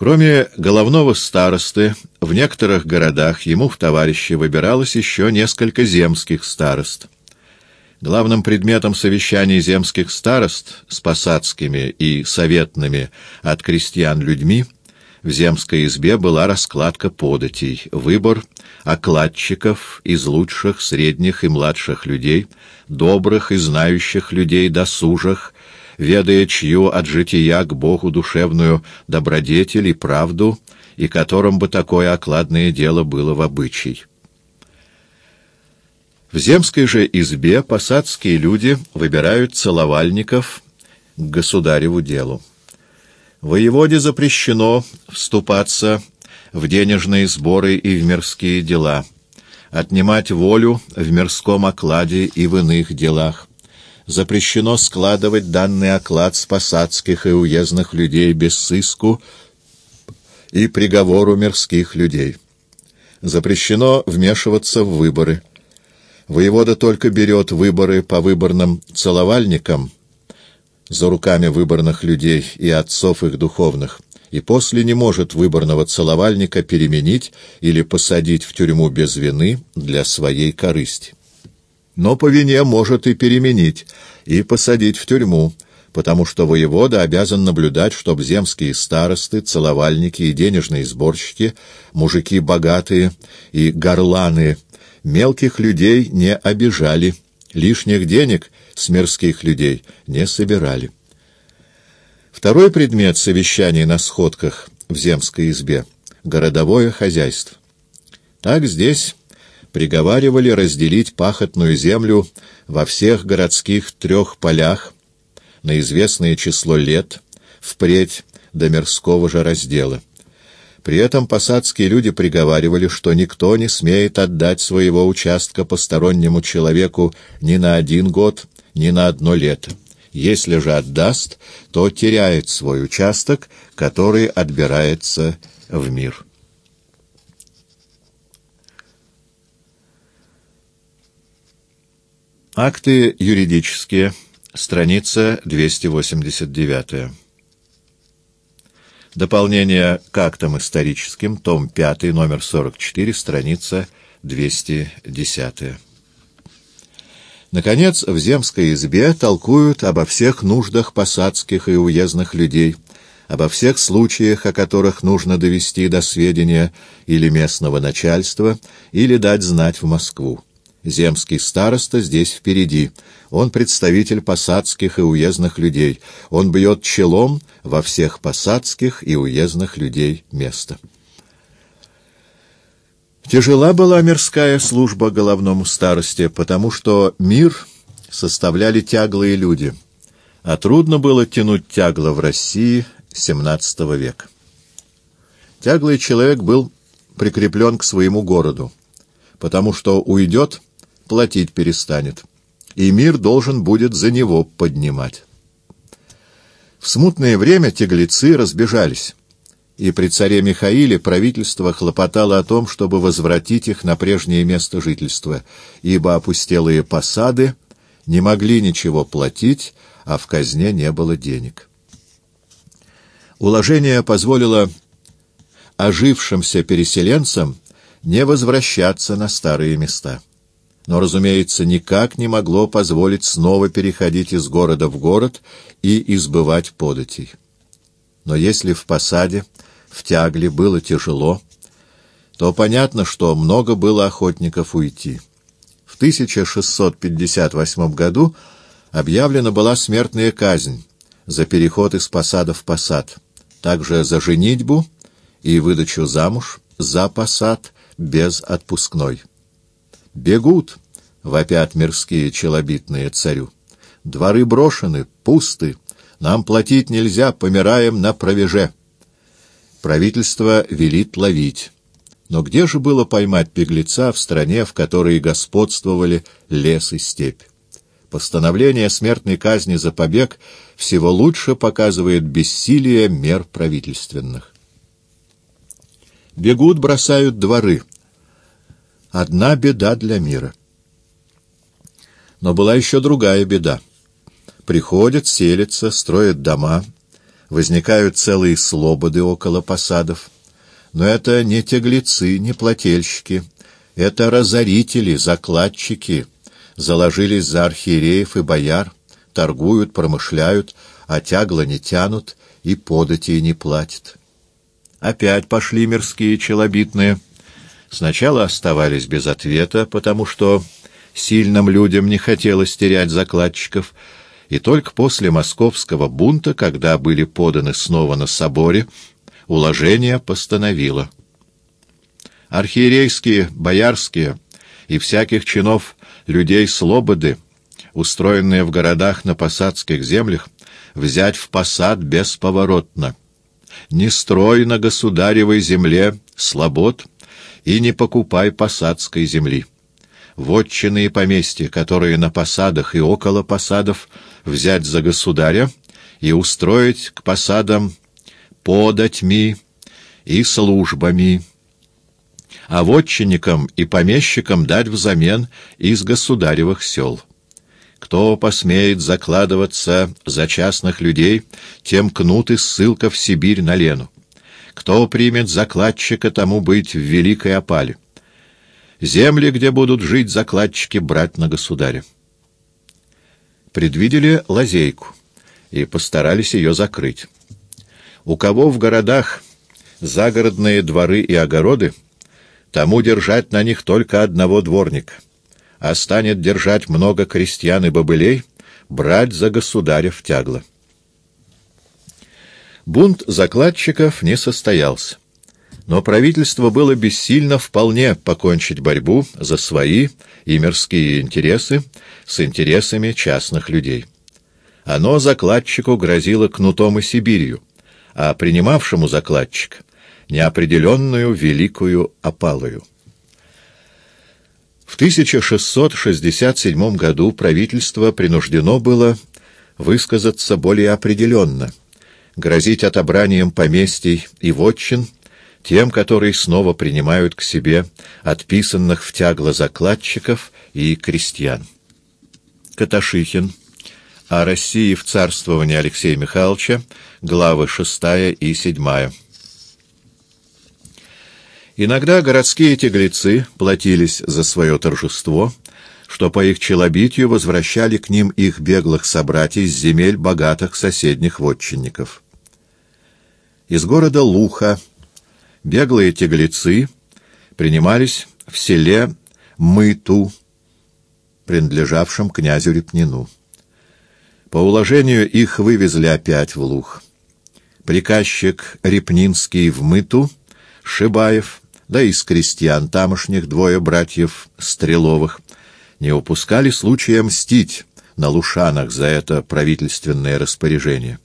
Кроме головного старосты, в некоторых городах ему в товарищи выбиралось еще несколько земских старост. Главным предметом совещаний земских старост с посадскими и советными от крестьян людьми в земской избе была раскладка податей, выбор окладчиков из лучших, средних и младших людей, добрых и знающих людей досужих, ведая чью от жития к Богу душевную добродетель и правду, и которым бы такое окладное дело было в обычай. В земской же избе посадские люди выбирают целовальников к государеву делу. Воеводе запрещено вступаться в денежные сборы и в мирские дела, отнимать волю в мирском окладе и в иных делах, запрещено складывать данный оклад с и уездных людей без сыску и приговору мирских людей. Запрещено вмешиваться в выборы. Воевода только берет выборы по выборным целовальникам за руками выборных людей и отцов их духовных, и после не может выборного целовальника переменить или посадить в тюрьму без вины для своей корысти но по вине может и переменить, и посадить в тюрьму, потому что воевода обязан наблюдать, чтобы земские старосты, целовальники и денежные сборщики, мужики богатые и горланы мелких людей не обижали, лишних денег с мирских людей не собирали. Второй предмет совещаний на сходках в земской избе — городовое хозяйство. Так здесь приговаривали разделить пахотную землю во всех городских трех полях на известное число лет, впредь до мирского же раздела. При этом посадские люди приговаривали, что никто не смеет отдать своего участка постороннему человеку ни на один год, ни на одно лето. Если же отдаст, то теряет свой участок, который отбирается в мир. Акты юридические. Страница 289. Дополнение к актам историческим. Том 5, номер 44, страница 210. Наконец, в земской избе толкуют обо всех нуждах посадских и уездных людей, обо всех случаях, о которых нужно довести до сведения или местного начальства, или дать знать в Москву. Земский староста здесь впереди. Он представитель посадских и уездных людей. Он бьет челом во всех посадских и уездных людей места. Тяжела была мирская служба головному старости, потому что мир составляли тяглые люди, а трудно было тянуть тягло в России XVII века. Тяглый человек был прикреплен к своему городу, потому что уйдет — платить перестанет, и мир должен будет за него поднимать. В смутное время теглецы разбежались, и при царе Михаиле правительство хлопотало о том, чтобы возвратить их на прежнее место жительства, ибо опустелые посады не могли ничего платить, а в казне не было денег. Уложение позволило ожившимся переселенцам не возвращаться на старые места но, разумеется, никак не могло позволить снова переходить из города в город и избывать податей. Но если в посаде, в тягле было тяжело, то понятно, что много было охотников уйти. В 1658 году объявлена была смертная казнь за переход из посада в посад, также за женитьбу и выдачу замуж за посад без отпускной. «Бегут!» — вопят мирские челобитные царю. «Дворы брошены, пусты, нам платить нельзя, помираем на провеже». Правительство велит ловить. Но где же было поймать беглеца в стране, в которой господствовали лес и степь? Постановление смертной казни за побег всего лучше показывает бессилие мер правительственных. Бегут, бросают дворы — Одна беда для мира. Но была еще другая беда. Приходят, селятся, строят дома, возникают целые слободы около посадов. Но это не теглецы, не плательщики, это разорители, закладчики, заложились за архиереев и бояр, торгуют, промышляют, а тягло не тянут и подати не платят. Опять пошли мирские челобитные. Сначала оставались без ответа, потому что сильным людям не хотелось терять закладчиков, и только после московского бунта, когда были поданы снова на соборе, уложение постановило. Архиерейские, боярские и всяких чинов людей слободы, устроенные в городах на посадских землях, взять в посад бесповоротно. Не строй на государевой земле слобод и не покупай посадской земли. Вотчины и поместья, которые на посадах и около посадов, взять за государя и устроить к посадам податьми и службами, а вотчинникам и помещикам дать взамен из государевых сел. Кто посмеет закладываться за частных людей, тем кнут и ссылка в Сибирь на Лену. Кто примет закладчика, тому быть в великой опале. Земли, где будут жить закладчики, брать на государя. Предвидели лазейку и постарались ее закрыть. У кого в городах загородные дворы и огороды, тому держать на них только одного дворника — а станет держать много крестьян и бобылей, брать за государя в тягло. Бунт закладчиков не состоялся, но правительство было бессильно вполне покончить борьбу за свои и мирские интересы с интересами частных людей. Оно закладчику грозило кнутом и Сибирью, а принимавшему закладчик — неопределенную великую опалою. В 1667 году правительство принуждено было высказаться более определенно, грозить отобранием поместий и вотчин тем, которые снова принимают к себе отписанных в тягло закладчиков и крестьян. Каташихин. О России в царствовании Алексея Михайловича. Главы 6 и 7. Иногда городские тяглецы платились за свое торжество, что по их челобитию возвращали к ним их беглых собратьев с земель богатых соседних вотчинников. Из города Луха беглые тяглецы принимались в селе Мыту, принадлежавшем князю Репнину. По уложению их вывезли опять в Лух. Приказчик Репнинский в Мыту, Шибаев, да из крестьян тамошних двое братьев Стреловых, не упускали случая мстить на Лушанах за это правительственное распоряжение.